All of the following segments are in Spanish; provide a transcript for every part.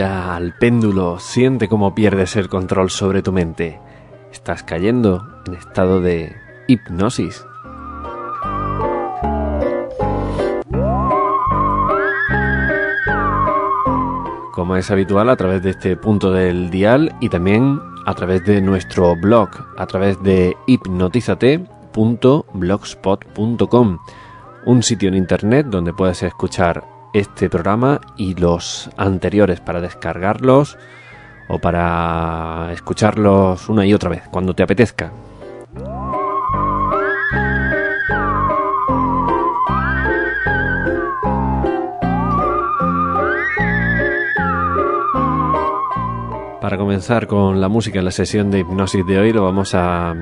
Al péndulo, siente cómo pierdes el control sobre tu mente. Estás cayendo en estado de hipnosis. Como es habitual, a través de este punto del dial y también a través de nuestro blog, a través de hipnotizate.blogspot.com, un sitio en internet donde puedes escuchar este programa y los anteriores para descargarlos o para escucharlos una y otra vez cuando te apetezca. Para comenzar con la música en la sesión de hipnosis de hoy lo vamos a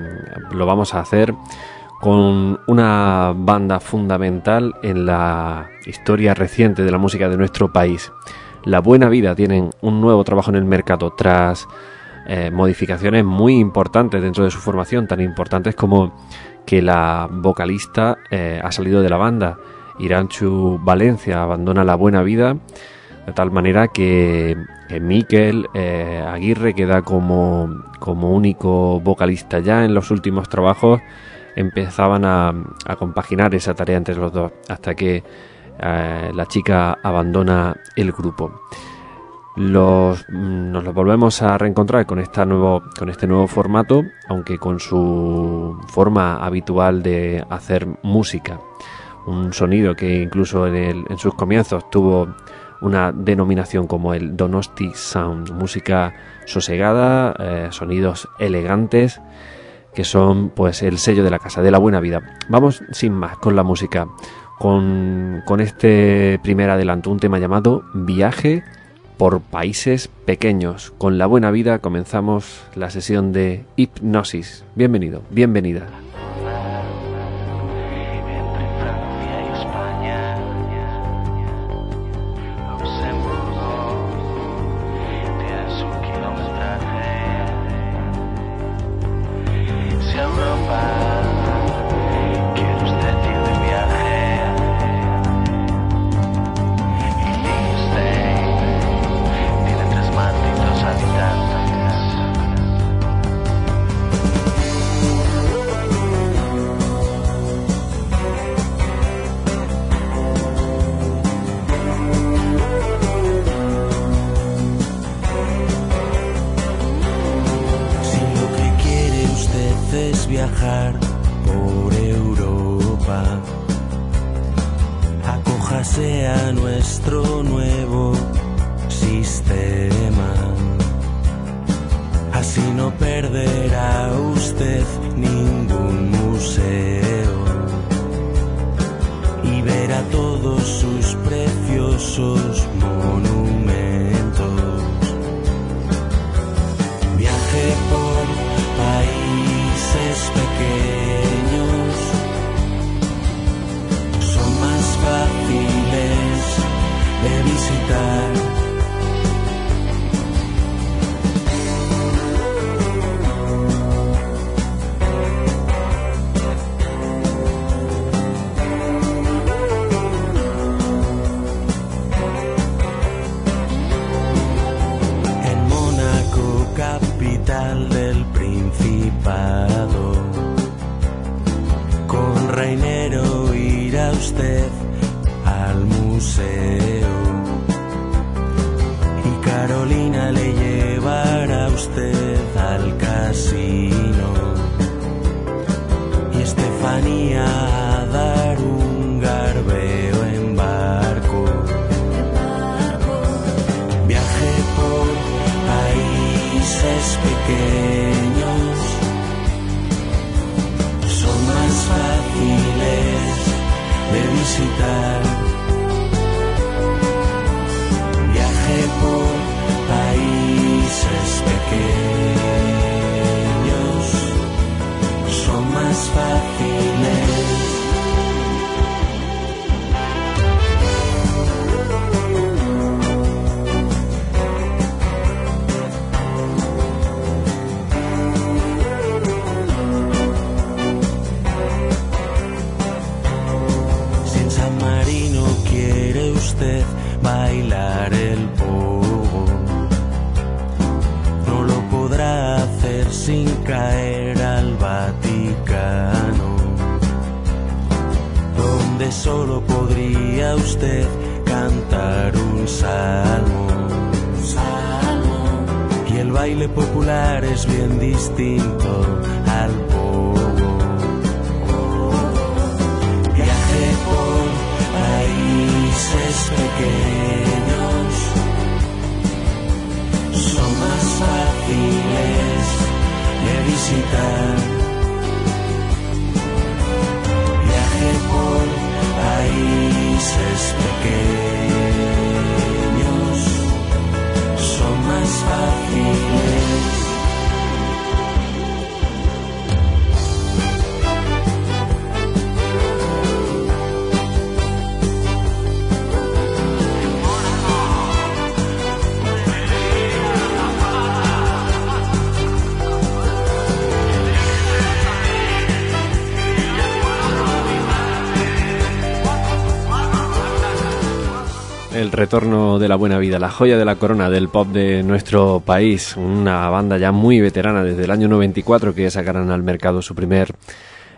lo vamos a hacer con una banda fundamental en la historia reciente de la música de nuestro país. La Buena Vida tienen un nuevo trabajo en el mercado tras eh, modificaciones muy importantes dentro de su formación, tan importantes como que la vocalista eh, ha salido de la banda. Iranchu Valencia abandona La Buena Vida de tal manera que, Miquel eh, Aguirre queda como, como único vocalista ya en los últimos trabajos empezaban a, compaginar esa tarea entre los dos hasta que eh, la chica abandona el grupo. Los, mm, nos los volvemos a reencontrar con, esta nuevo, con este nuevo formato, aunque con su forma habitual de hacer música. Un sonido que incluso en, sus comienzos tuvo una denominación como el Donosti Sound, música sosegada, eh, sonidos elegantes que son pues el sello de la casa, de la buena vida. Vamos sin más con la música, con, con este primer adelanto, un tema llamado Viaje por países pequeños. Con la buena vida comenzamos la sesión de hipnosis. Bienvenido, bienvenida. Retorno de la buena vida, la joya de la corona del pop de nuestro país, una banda ya muy veterana desde el año 94 que sacarán al mercado su primer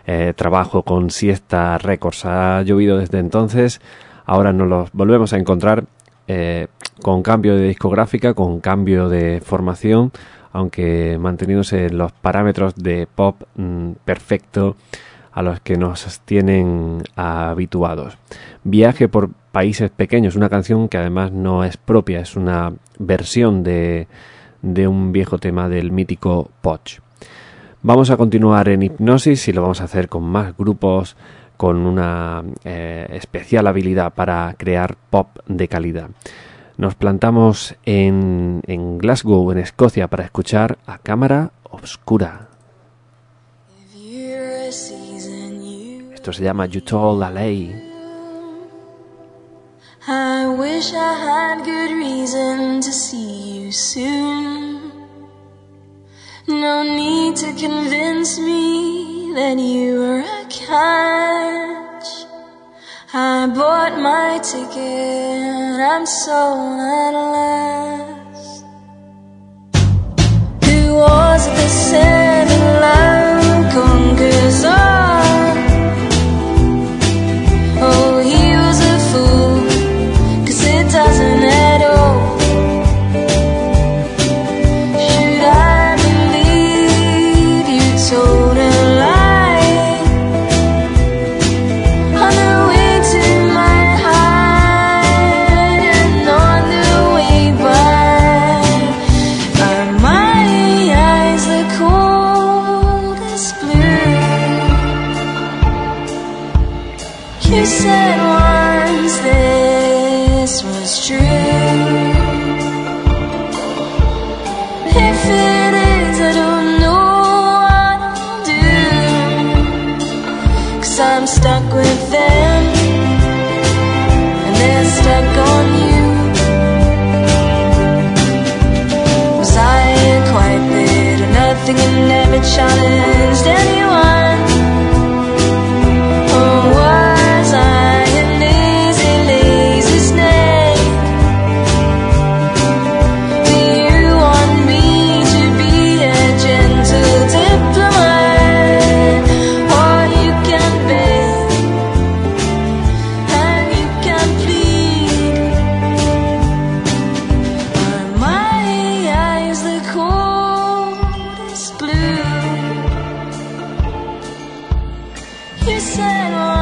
eh, trabajo con Siesta Records. Ha llovido desde entonces, ahora nos los volvemos a encontrar eh, con cambio de discográfica, con cambio de formación, aunque manteniéndose en los parámetros de pop mm, perfecto a los que nos tienen habituados. Viaje por países pequeños, una canción que además no es propia, es una versión de, de un viejo tema del mítico Poch. Vamos a continuar en hipnosis y lo vamos a hacer con más grupos con una eh, especial habilidad para crear pop de calidad. Nos plantamos en, en Glasgow, en Escocia, para escuchar a Cámara Obscura. Esto se llama You Told a Lay. I wish I had good reason to see you soon. No need to convince me that you were a catch. I bought my ticket, I'm sold at last. Who was said that love conquers all? disseram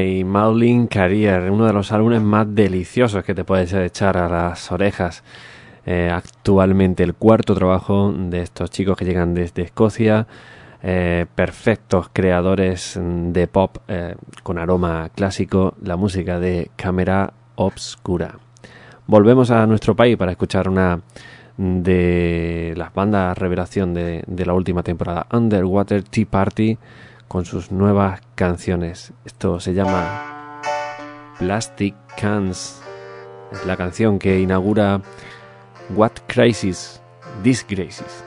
My Mauling Career, uno de los álbumes más deliciosos que te puedes echar a las orejas. Eh, actualmente el cuarto trabajo de estos chicos que llegan desde Escocia, eh, perfectos creadores de pop eh, con aroma clásico, la música de Cámara Obscura. Volvemos a nuestro país para escuchar una de las bandas revelación de la última temporada, Underwater Tea Party con sus nuevas canciones. Esto se llama Plastic Cans. Es la canción que inaugura What Crisis Disgraces.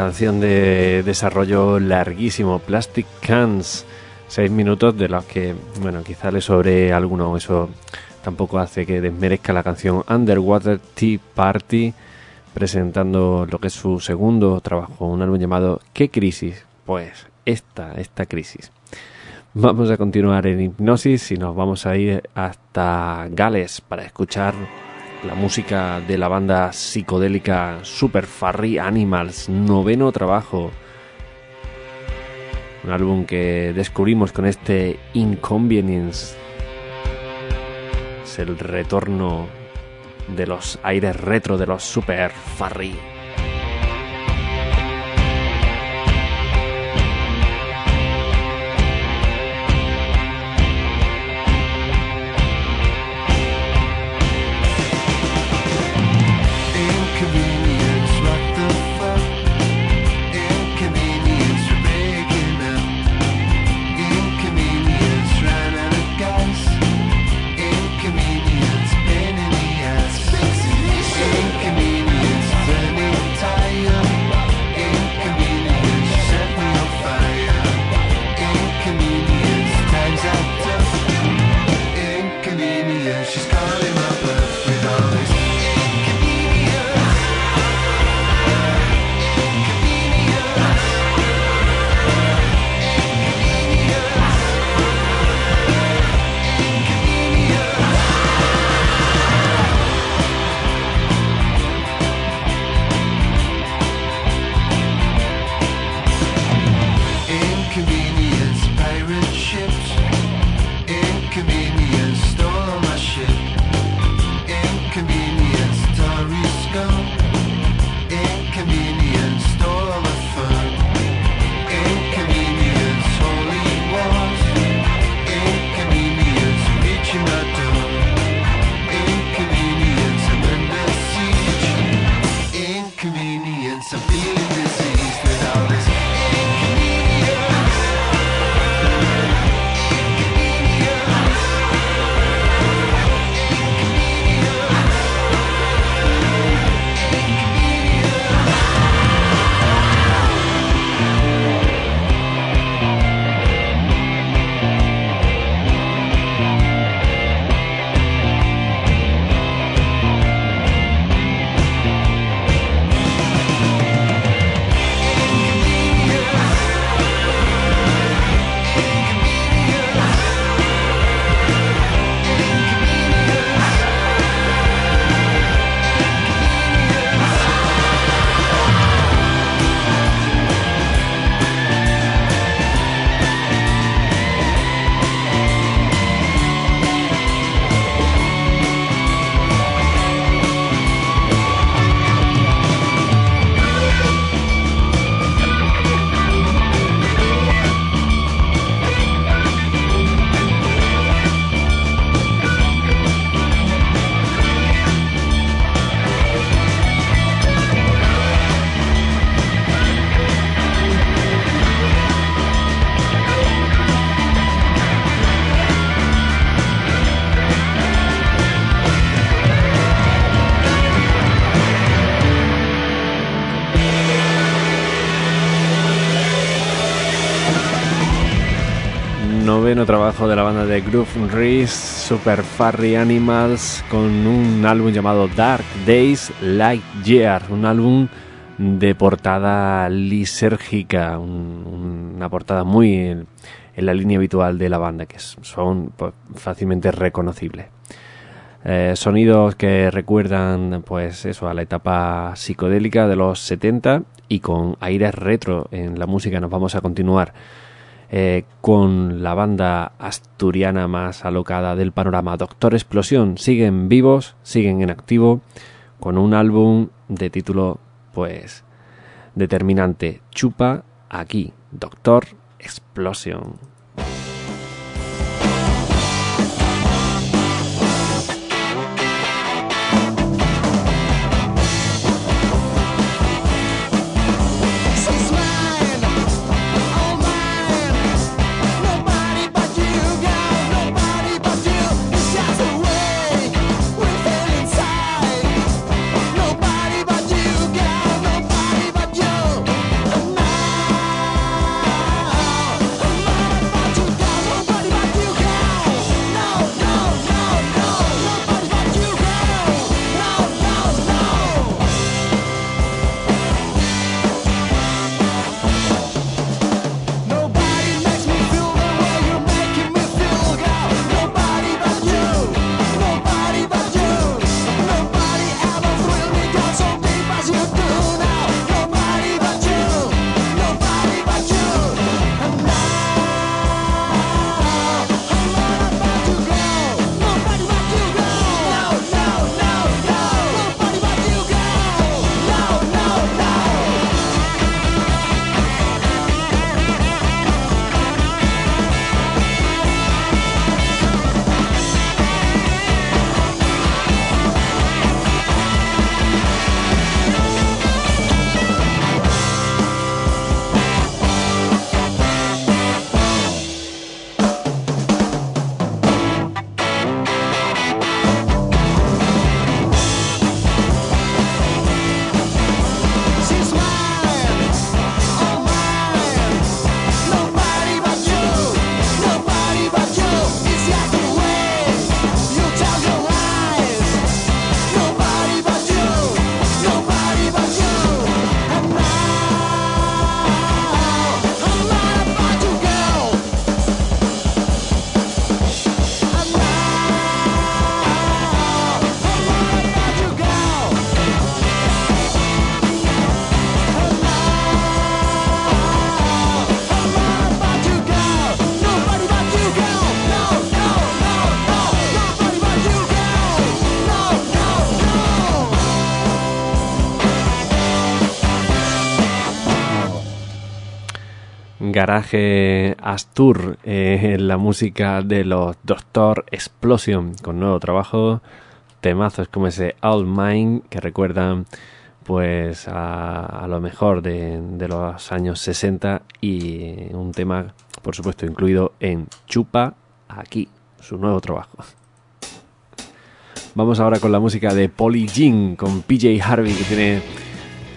Canción de desarrollo larguísimo, Plastic Cans, seis minutos de los que, bueno, quizá le sobre alguno, eso tampoco hace que desmerezca la canción Underwater Tea Party, presentando lo que es su segundo trabajo, un álbum llamado ¿Qué crisis? Pues esta, esta crisis. Vamos a continuar en hipnosis y nos vamos a ir hasta Gales para escuchar la música de la banda psicodélica Super Farry Animals, noveno trabajo. Un álbum que descubrimos con este Inconvenience. Es el retorno de los aires retro de los Super Farry. Noveno trabajo de la banda de Groove Reese, Super Furry Animals, con un álbum llamado Dark Days Light Year, un álbum de portada lisérgica, un- una portada muy en, la línea habitual de la banda, que son pues, fácilmente reconocibles. Eh, sonidos que recuerdan pues eso a la etapa psicodélica de los 70 y con aires retro en la música nos vamos a continuar eh, con la banda asturiana más alocada del panorama. Doctor Explosión siguen vivos siguen en activo con un álbum de título pues determinante. Chupa aquí Doctor Explosion Garage Astur, eh, la música de los Doctor Explosion, con nuevo trabajo, temazos como ese All Mine, que recuerdan pues a, a lo mejor de, de los años 60 y un tema, por supuesto, incluido en Chupa aquí, su nuevo trabajo. Vamos ahora con la música de Polly Jean, con PJ Harvey, que tiene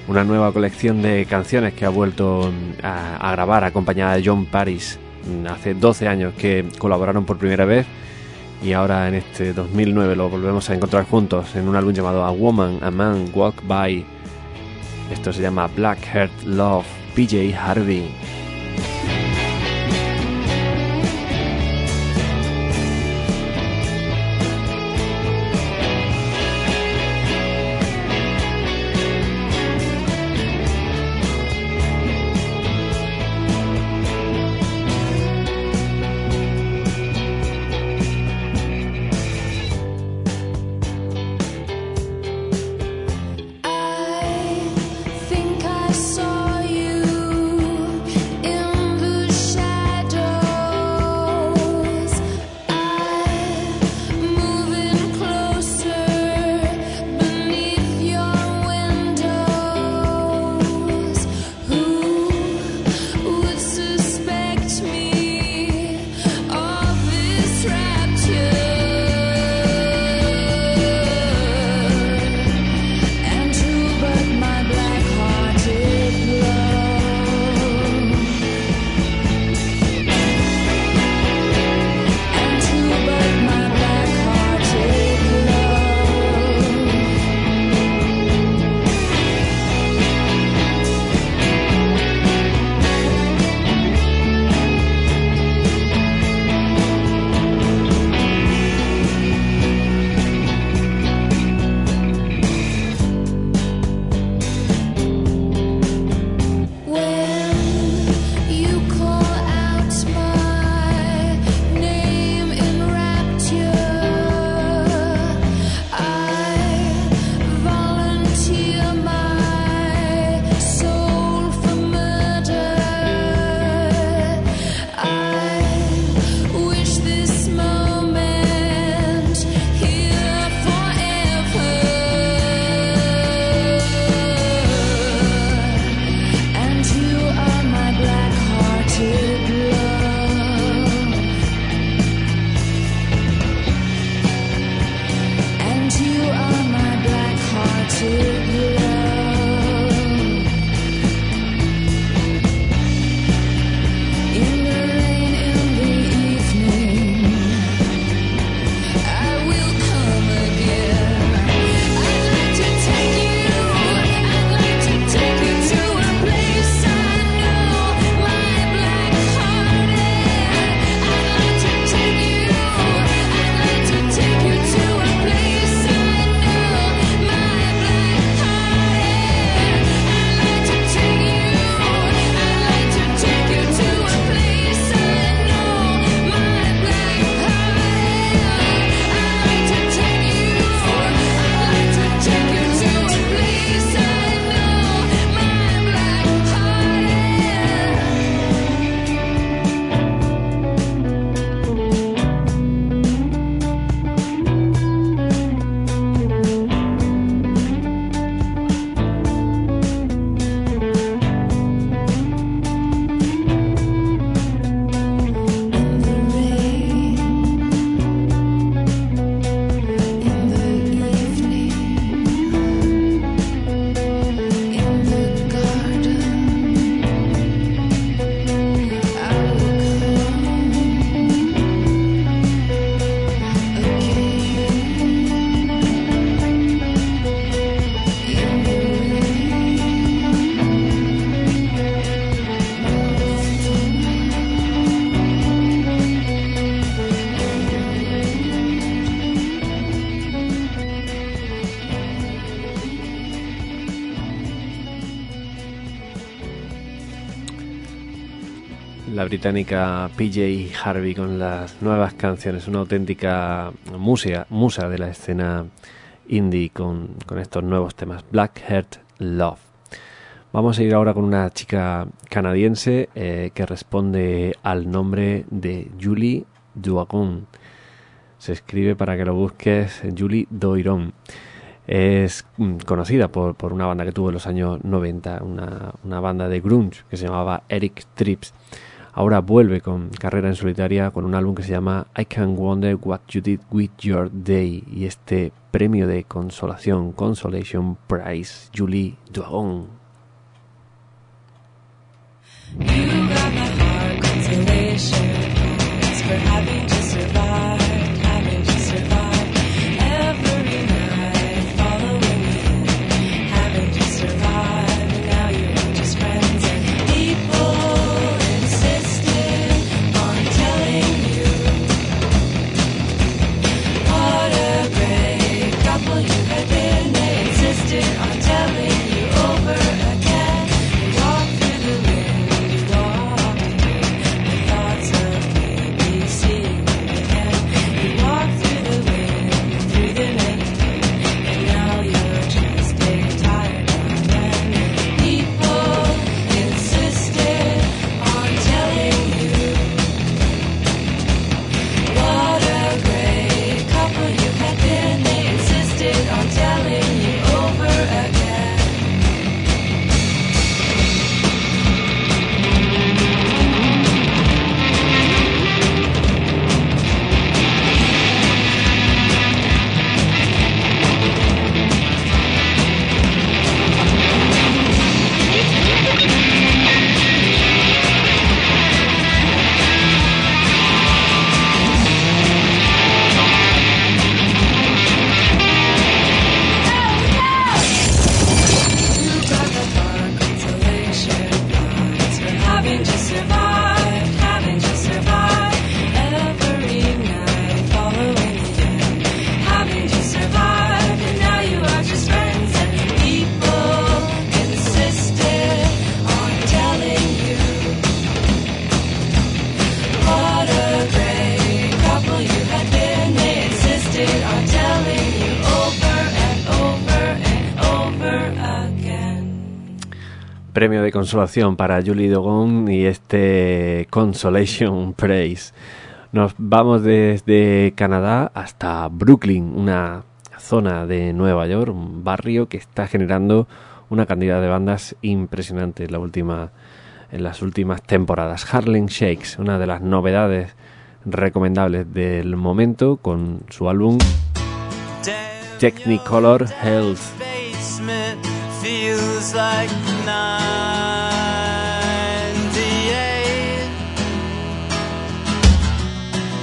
una nueva colección de canciones que ha vuelto mm, a, grabar acompañada de John Paris. Mm, Hace 12 años que colaboraron por primera vez y ahora en este 2009 lo volvemos a encontrar juntos en un álbum llamado A Woman, A Man Walk By. Esto se llama Black Heart Love, PJ Harvey. Británica PJ Harvey con las nuevas canciones, una auténtica musa, de la escena indie con, estos nuevos temas. Black Heart Love. Vamos a ir ahora con una chica canadiense eh, que responde al nombre de Julie Duagon. Se escribe para que lo busques Julie Doiron. Es mm, conocida por, por una banda que tuvo en los años 90, una, una banda de grunge que se llamaba Eric Trips. Ahora vuelve con carrera en solitaria con un álbum que se llama I Can Wonder What You Did With Your Day y este premio de consolación, Consolation Prize, Julie Duagon. Premio de consolación para Julie Dogon y este Consolation Praise. Nos vamos desde Canadá hasta Brooklyn, una zona de Nueva York, un barrio que está generando una cantidad de bandas impresionantes la última, en las últimas temporadas. Harlem Shakes, una de las novedades recomendables del momento con su álbum Technicolor Health. Feels like 98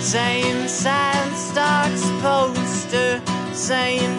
Same sad stocks poster, same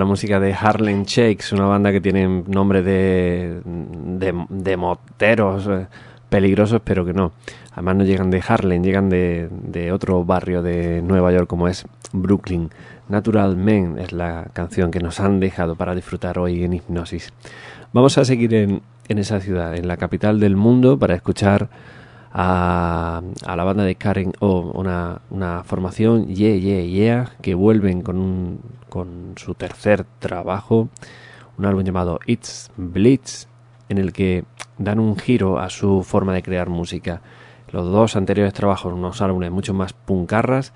la música de Harlem Shakes, una banda que tiene nombre de, de, de moteros eh, peligrosos, pero que no. Además no llegan de Harlem, llegan de, de otro barrio de Nueva York como es Brooklyn. Natural Men es la canción que nos han dejado para disfrutar hoy en Hipnosis. Vamos a seguir en, en esa ciudad, en la capital del mundo, para escuchar a, la banda de Karen O, una, una formación Yeah Yeah Yeah, que vuelven con, un, con su tercer trabajo, un álbum llamado It's Blitz, en el que dan un giro a su forma de crear música. Los dos anteriores trabajos, unos álbumes mucho más puncarras,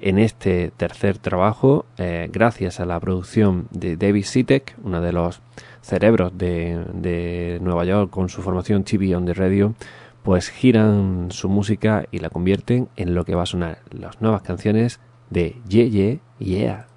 en este tercer trabajo, eh, gracias a la producción de David Sitek, uno de los cerebros de, de Nueva York con su formación TV on the Radio, pues giran su música y la convierten en lo que va a sonar las nuevas canciones de Yeah Yeah Yeah.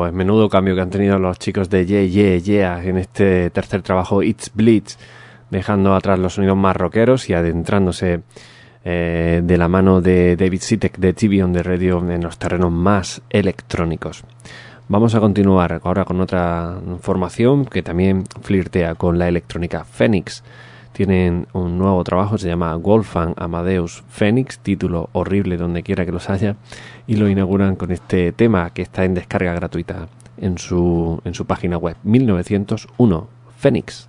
Pues menudo cambio que han tenido los chicos de Yeah Yeah Yeah en este tercer trabajo It's Blitz, dejando atrás los sonidos más rockeros y adentrándose eh, de la mano de David Sitek de TV on the Radio en los terrenos más electrónicos. Vamos a continuar ahora con otra formación que también flirtea con la electrónica Phoenix. Tienen un nuevo trabajo, se llama Wolfgang Amadeus Phoenix, título horrible donde quiera que los haya, y lo inauguran con este tema que está en descarga gratuita en su, en su página web, 1901, Phoenix.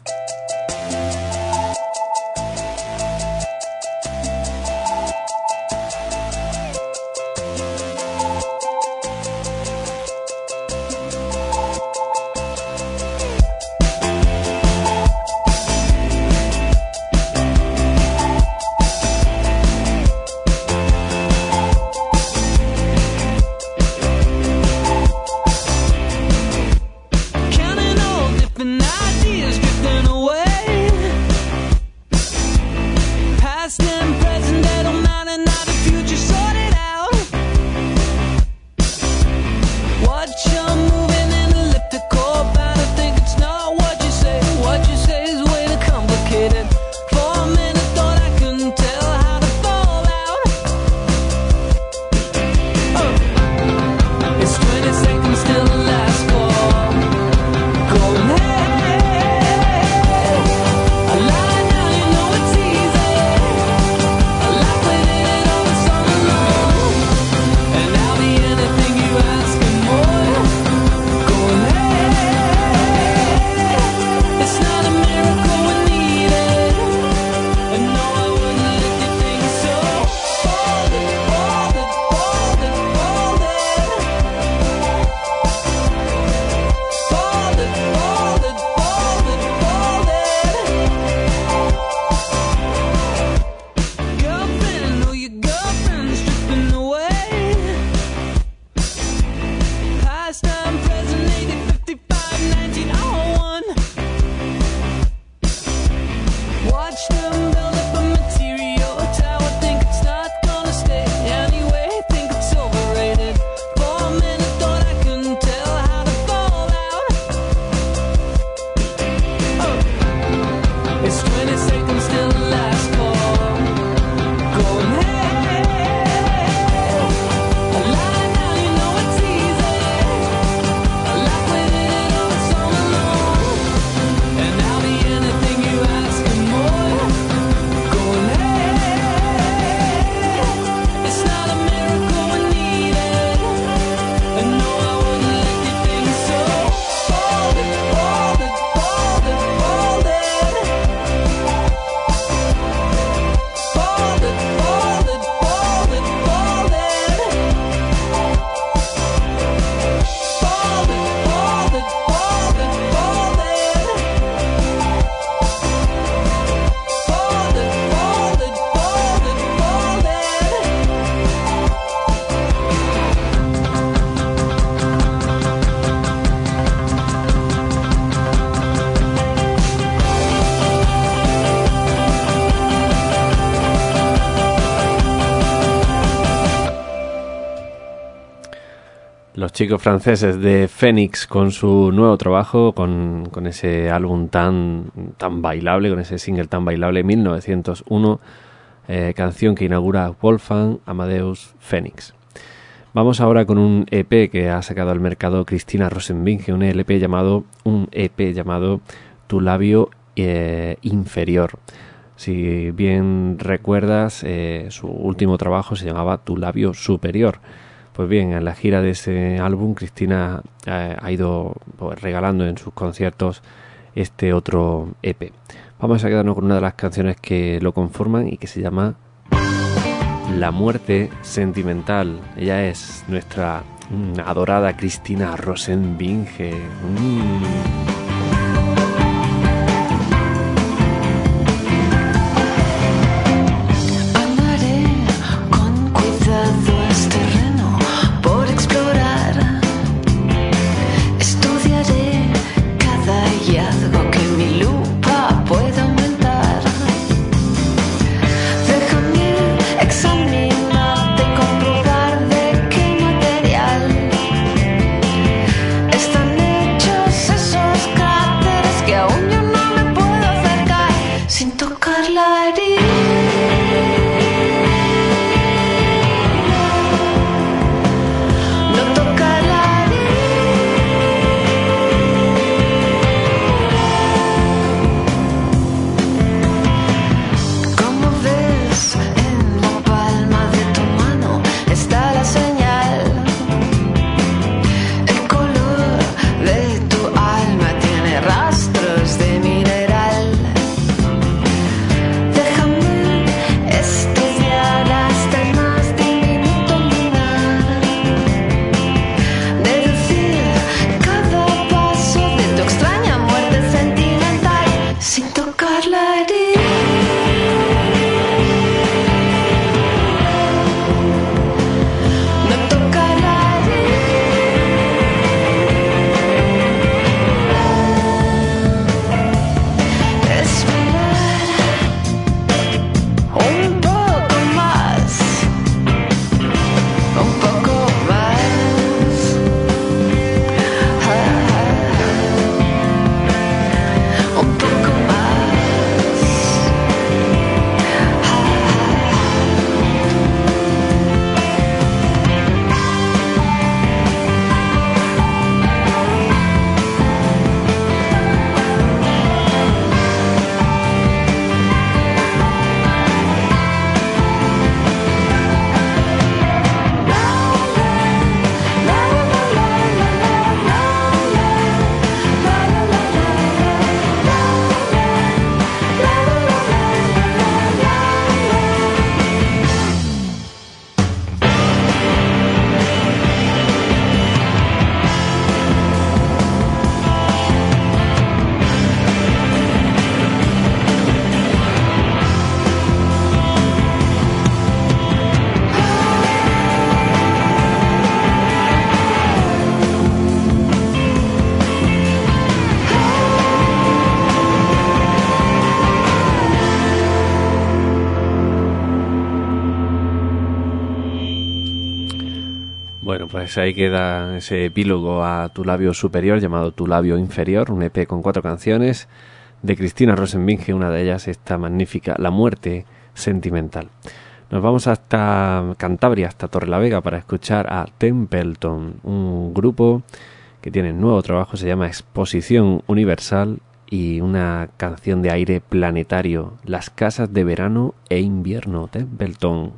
Chicos franceses de Phoenix con su nuevo trabajo, con, con ese álbum tan, tan bailable, con ese single tan bailable, 1901, eh, canción que inaugura Wolfgang Amadeus Phoenix. Vamos ahora con un EP que ha sacado al mercado Cristina Rosenbinge, un LP llamado, un EP llamado Tu labio eh, inferior. Si bien recuerdas, eh, su último trabajo se llamaba Tu labio superior. Pues bien, en la gira de ese álbum, Cristina eh, ha ido pues, regalando en sus conciertos este otro EP. Vamos a quedarnos con una de las canciones que lo conforman y que se llama La muerte sentimental. Ella es nuestra mm, adorada Cristina Rosenbinge. Mm. Pues ahí queda ese epílogo a Tu labio superior llamado Tu labio inferior, un EP con cuatro canciones de Cristina Rosenbinge, una de ellas esta magnífica La muerte sentimental. Nos vamos hasta Cantabria, hasta Torrelavega, para escuchar a Templeton, un grupo que tiene nuevo trabajo, se llama Exposición Universal y una canción de aire planetario, Las casas de verano e invierno, Templeton.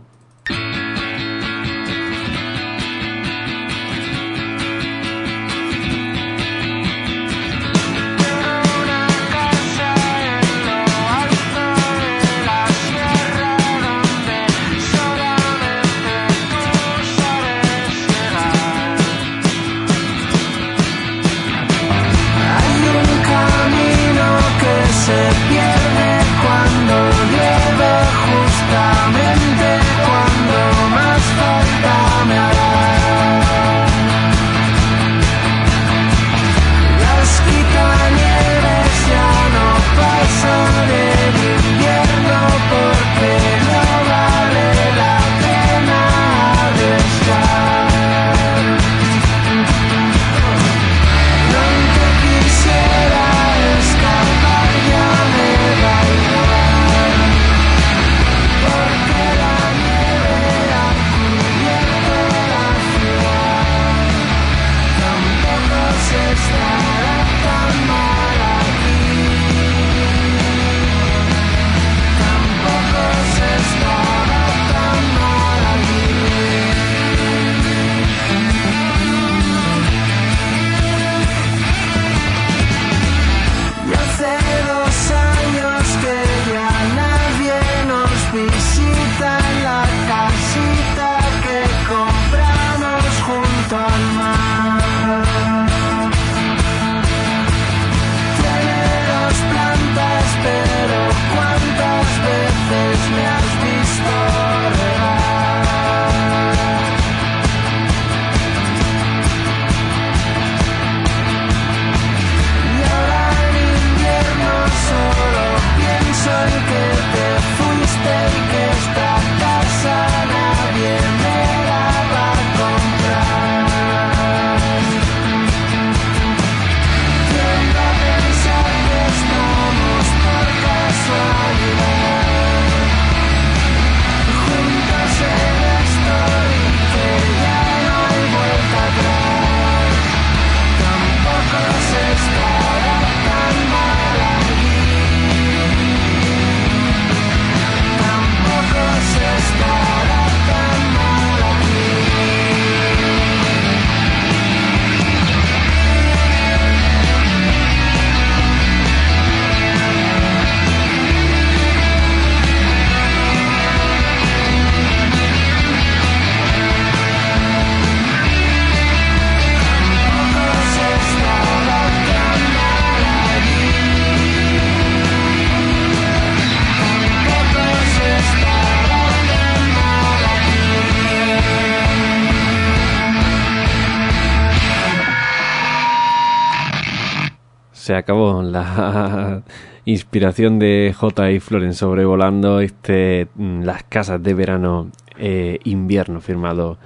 Se acabó la inspiración de J. y Florence sobrevolando este, mm, las casas de verano eh, invierno firmado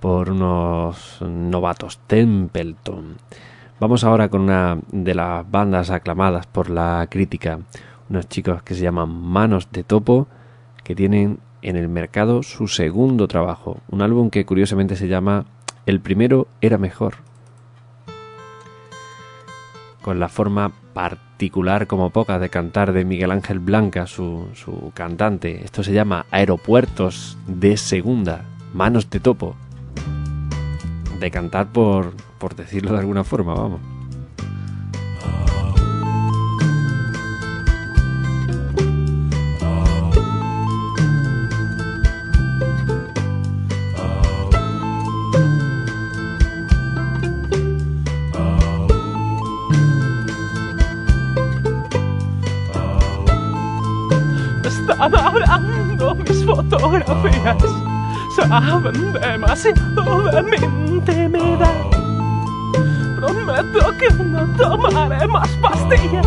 por unos novatos Templeton. Vamos ahora con una de las bandas aclamadas por la crítica, unos chicos que se llaman Manos de Topo, que tienen en el mercado su segundo trabajo, un álbum que curiosamente se llama El primero era mejor con la forma particular como pocas de cantar de Miguel Ángel Blanca, su, su cantante. Esto se llama Aeropuertos de Segunda, Manos de Topo. De cantar por, por decirlo de alguna forma, vamos. Saben demasiado de mi intimidad. Prometo que no tomaré más pastillas.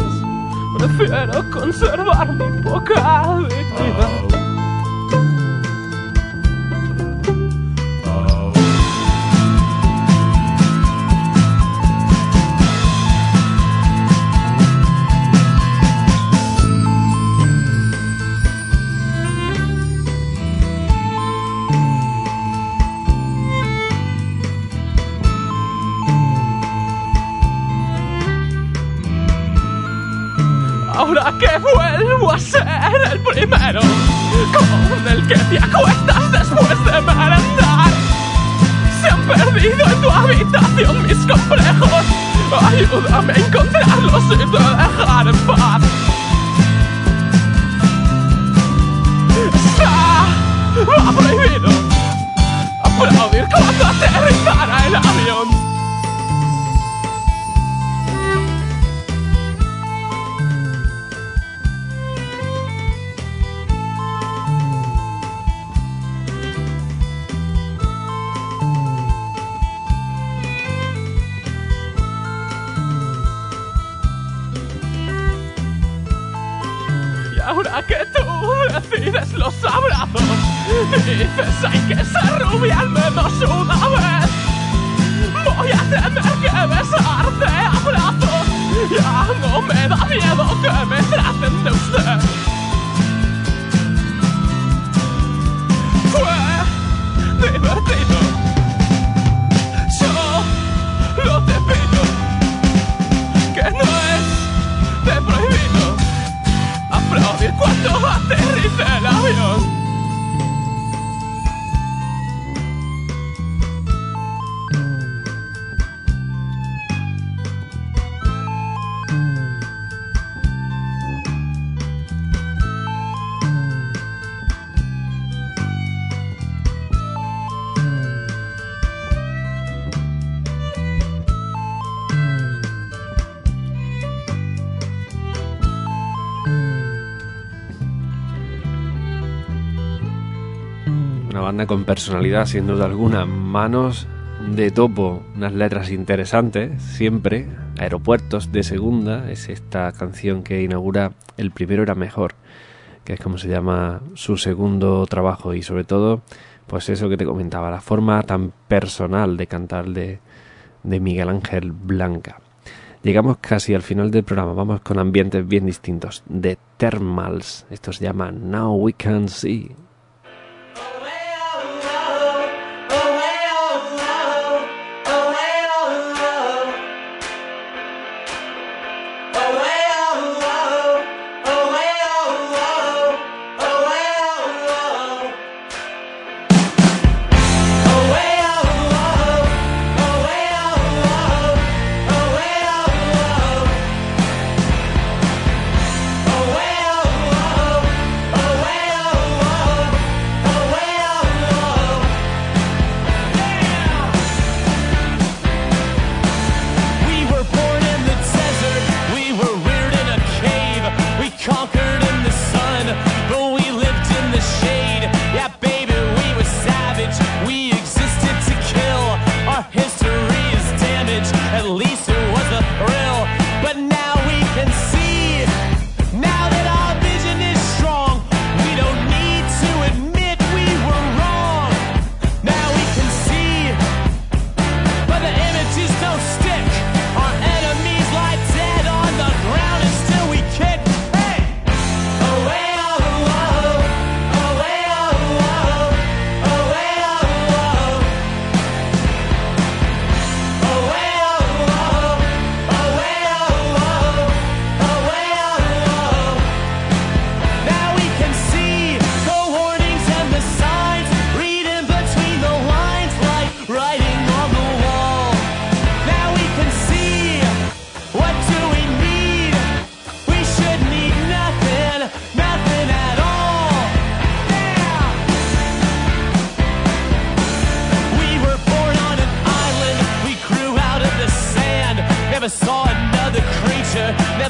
Prefiero conservar mi poca dignidad. Ahora que vuelvo a ser el primero Con el que te acuestas después de merendar. Se han perdido en tu habitación mis complejos. Ayúdame a encontrarlos y te dejar en paz. Está prohibido Aplaudir cuando aterrizara con personalidad, sin duda alguna. Manos de topo, unas letras interesantes, siempre. Aeropuertos de segunda, es esta canción que inaugura El primero era mejor, que es como se llama su segundo trabajo. Y sobre todo, pues eso que te comentaba, la forma tan personal de cantar de, Miguel Ángel Blanca. Llegamos casi al final del programa, vamos con ambientes bien distintos. De Thermals, esto se llama Now We Can See.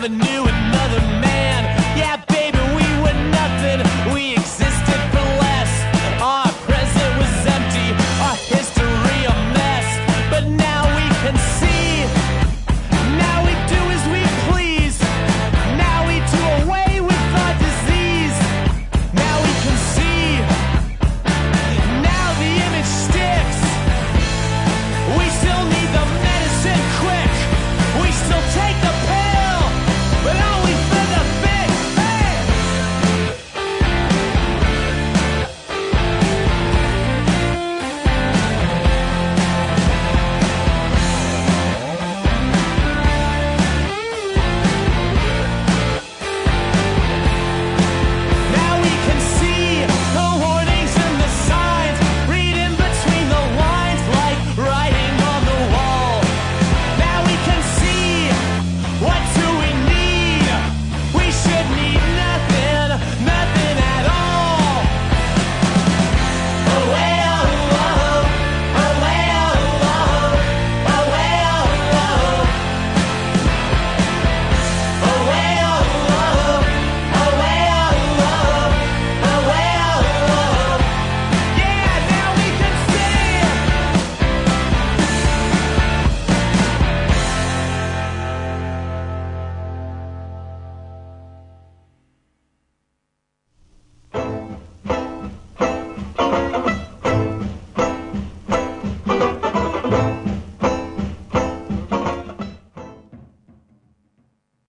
never knew